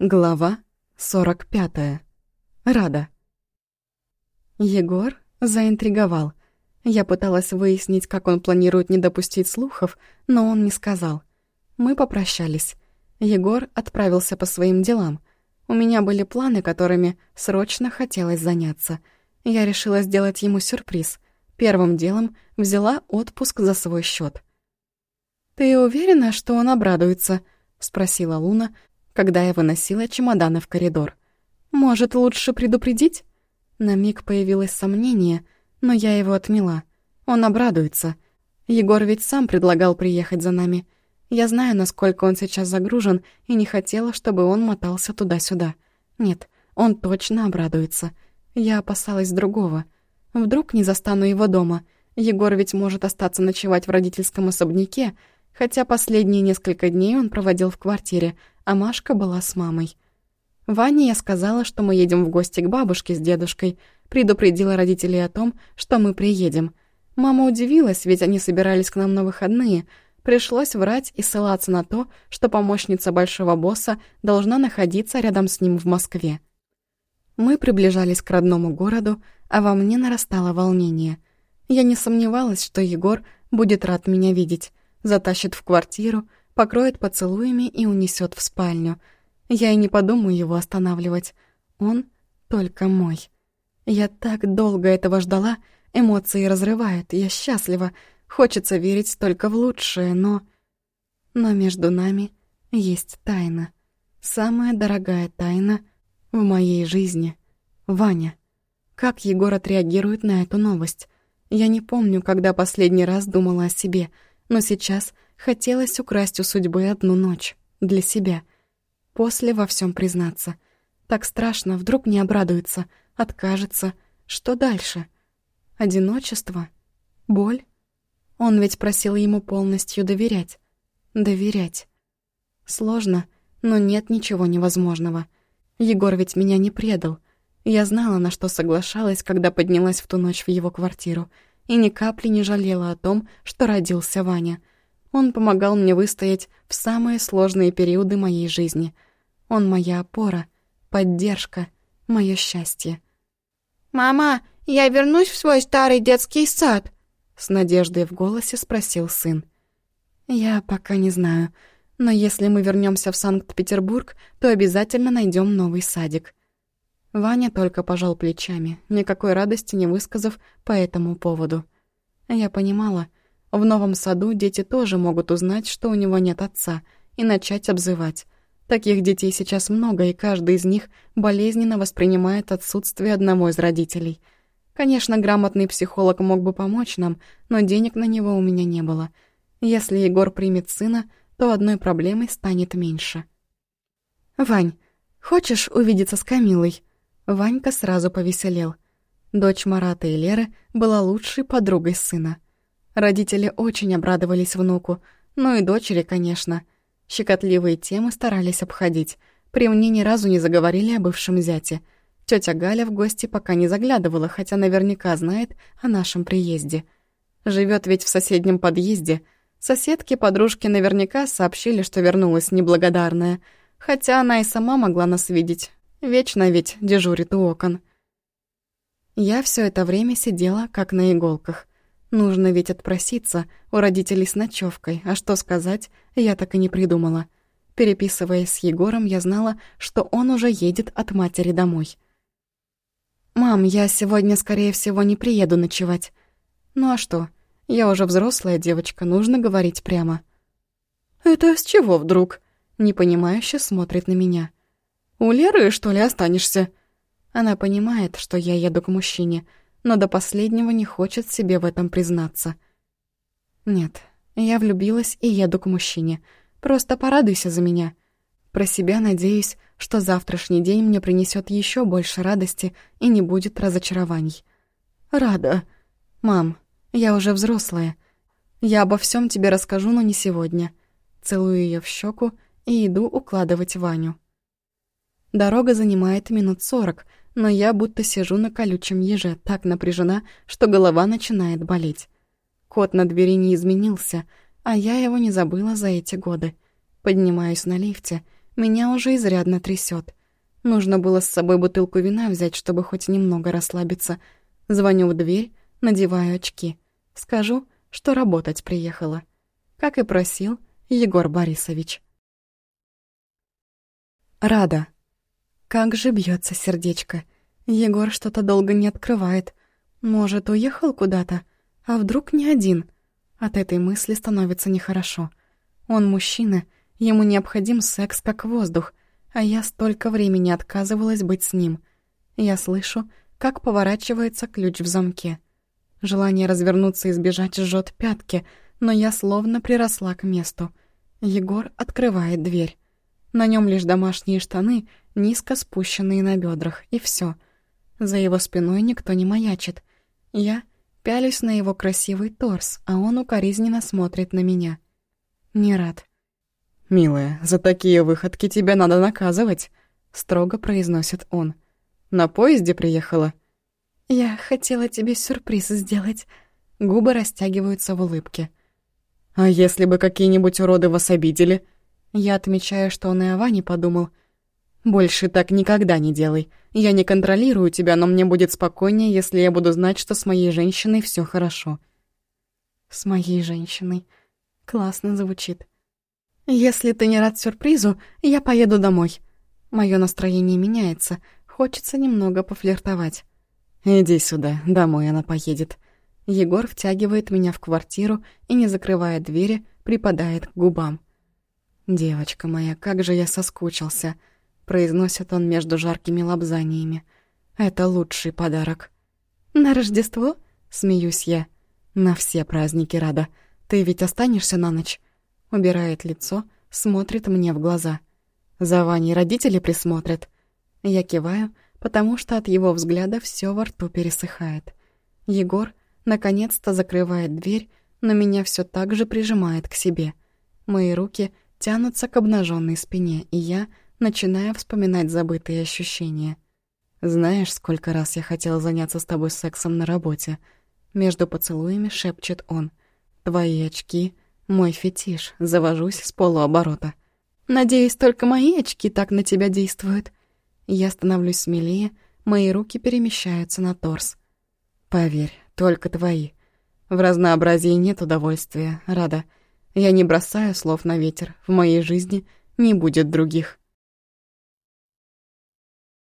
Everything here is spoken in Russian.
Глава 45. Рада. Егор заинтриговал. Я пыталась выяснить, как он планирует не допустить слухов, но он не сказал. Мы попрощались. Егор отправился по своим делам. У меня были планы, которыми срочно хотелось заняться. Я решила сделать ему сюрприз. Первым делом взяла отпуск за свой счет. «Ты уверена, что он обрадуется?» — спросила Луна, когда я выносила чемоданы в коридор. «Может, лучше предупредить?» На миг появилось сомнение, но я его отмела. Он обрадуется. Егор ведь сам предлагал приехать за нами. Я знаю, насколько он сейчас загружен, и не хотела, чтобы он мотался туда-сюда. Нет, он точно обрадуется. Я опасалась другого. Вдруг не застану его дома. Егор ведь может остаться ночевать в родительском особняке, хотя последние несколько дней он проводил в квартире, а Машка была с мамой. Ване я сказала, что мы едем в гости к бабушке с дедушкой, предупредила родителей о том, что мы приедем. Мама удивилась, ведь они собирались к нам на выходные. Пришлось врать и ссылаться на то, что помощница большого босса должна находиться рядом с ним в Москве. Мы приближались к родному городу, а во мне нарастало волнение. Я не сомневалась, что Егор будет рад меня видеть, затащит в квартиру, покроет поцелуями и унесет в спальню. Я и не подумаю его останавливать. Он только мой. Я так долго этого ждала, эмоции разрывают, я счастлива, хочется верить только в лучшее, но... Но между нами есть тайна. Самая дорогая тайна в моей жизни. Ваня. Как Егор отреагирует на эту новость? Я не помню, когда последний раз думала о себе, но сейчас Хотелось украсть у судьбы одну ночь. Для себя. После во всем признаться. Так страшно, вдруг не обрадуется, откажется. Что дальше? Одиночество? Боль? Он ведь просил ему полностью доверять. Доверять. Сложно, но нет ничего невозможного. Егор ведь меня не предал. Я знала, на что соглашалась, когда поднялась в ту ночь в его квартиру, и ни капли не жалела о том, что родился Ваня — он помогал мне выстоять в самые сложные периоды моей жизни. Он моя опора, поддержка, мое счастье. «Мама, я вернусь в свой старый детский сад?» С надеждой в голосе спросил сын. «Я пока не знаю, но если мы вернемся в Санкт-Петербург, то обязательно найдем новый садик». Ваня только пожал плечами, никакой радости не высказав по этому поводу. Я понимала, в новом саду дети тоже могут узнать, что у него нет отца, и начать обзывать. Таких детей сейчас много, и каждый из них болезненно воспринимает отсутствие одного из родителей. Конечно, грамотный психолог мог бы помочь нам, но денег на него у меня не было. Если Егор примет сына, то одной проблемой станет меньше. «Вань, хочешь увидеться с Камилой?» Ванька сразу повеселел. Дочь Марата и Леры была лучшей подругой сына. Родители очень обрадовались внуку, ну и дочери, конечно. Щекотливые темы старались обходить. При мне ни разу не заговорили о бывшем зяте. Тётя Галя в гости пока не заглядывала, хотя наверняка знает о нашем приезде. Живёт ведь в соседнем подъезде. Соседки-подружки наверняка сообщили, что вернулась неблагодарная, хотя она и сама могла нас видеть. Вечно ведь дежурит у окон. Я всё это время сидела как на иголках. Нужно ведь отпроситься у родителей с ночевкой, а что сказать, я так и не придумала. Переписываясь с Егором, я знала, что он уже едет от матери домой. «Мам, я сегодня, скорее всего, не приеду ночевать». «Ну а что? Я уже взрослая девочка, нужно говорить прямо». «Это с чего вдруг?» Непонимающе смотрит на меня. «У Леры, что ли, останешься?» Она понимает, что я еду к мужчине, но до последнего не хочет себе в этом признаться. Нет, я влюбилась и еду к мужчине. Просто порадуйся за меня. Про себя надеюсь, что завтрашний день мне принесет еще больше радости и не будет разочарований. Рада. Мам, я уже взрослая. Я обо всем тебе расскажу, но не сегодня. Целую ее в щеку и иду укладывать Ваню. Дорога занимает минут сорок — но я будто сижу на колючем еже, так напряжена, что голова начинает болеть. Кот на двери не изменился, а я его не забыла за эти годы. Поднимаюсь на лифте. Меня уже изрядно трясет. Нужно было с собой бутылку вина взять, чтобы хоть немного расслабиться. Звоню в дверь, надеваю очки. Скажу, что работать приехала. Как и просил Егор Борисович. Рада. Как же бьется сердечко. Егор что-то долго не открывает. Может, уехал куда-то? А вдруг не один? От этой мысли становится нехорошо. Он мужчина, ему необходим секс как воздух, а я столько времени отказывалась быть с ним. Я слышу, как поворачивается ключ в замке. Желание развернуться и сбежать жжет пятки, но я словно приросла к месту. Егор открывает дверь. На нем лишь домашние штаны, низко спущенные на бедрах, и все. За его спиной никто не маячит. Я пялюсь на его красивый торс, а он укоризненно смотрит на меня. Не рад. «Милая, за такие выходки тебя надо наказывать», — строго произносит он. «На поезде приехала?» «Я хотела тебе сюрприз сделать». Губы растягиваются в улыбке. «А если бы какие-нибудь уроды вас обидели?» Я отмечаю, что он и о Ване подумал. «Больше так никогда не делай. Я не контролирую тебя, но мне будет спокойнее, если я буду знать, что с моей женщиной все хорошо». «С моей женщиной». Классно звучит. «Если ты не рад сюрпризу, я поеду домой». Мое настроение меняется, хочется немного пофлиртовать. «Иди сюда, домой она поедет». Егор втягивает меня в квартиру и, не закрывая двери, припадает к губам. «Девочка моя, как же я соскучился», — произносит он между жаркими лобзаниями. «Это лучший подарок». «На Рождество?» — смеюсь я. «На все праздники рада. Ты ведь останешься на ночь?» Убирает лицо, смотрит мне в глаза. «За Ваней родители присмотрят?» Я киваю, потому что от его взгляда все во рту пересыхает. Егор наконец-то закрывает дверь, но меня все так же прижимает к себе. Мои руки — тянутся к обнаженной спине, и я начинаю вспоминать забытые ощущения. «Знаешь, сколько раз я хотел заняться с тобой сексом на работе?» Между поцелуями шепчет он. «Твои очки — мой фетиш, завожусь с полуоборота». «Надеюсь, только мои очки так на тебя действуют». Я становлюсь смелее, мои руки перемещаются на торс. «Поверь, только твои. В разнообразии нет удовольствия, рада». Я не бросаю слов на ветер. В моей жизни не будет других.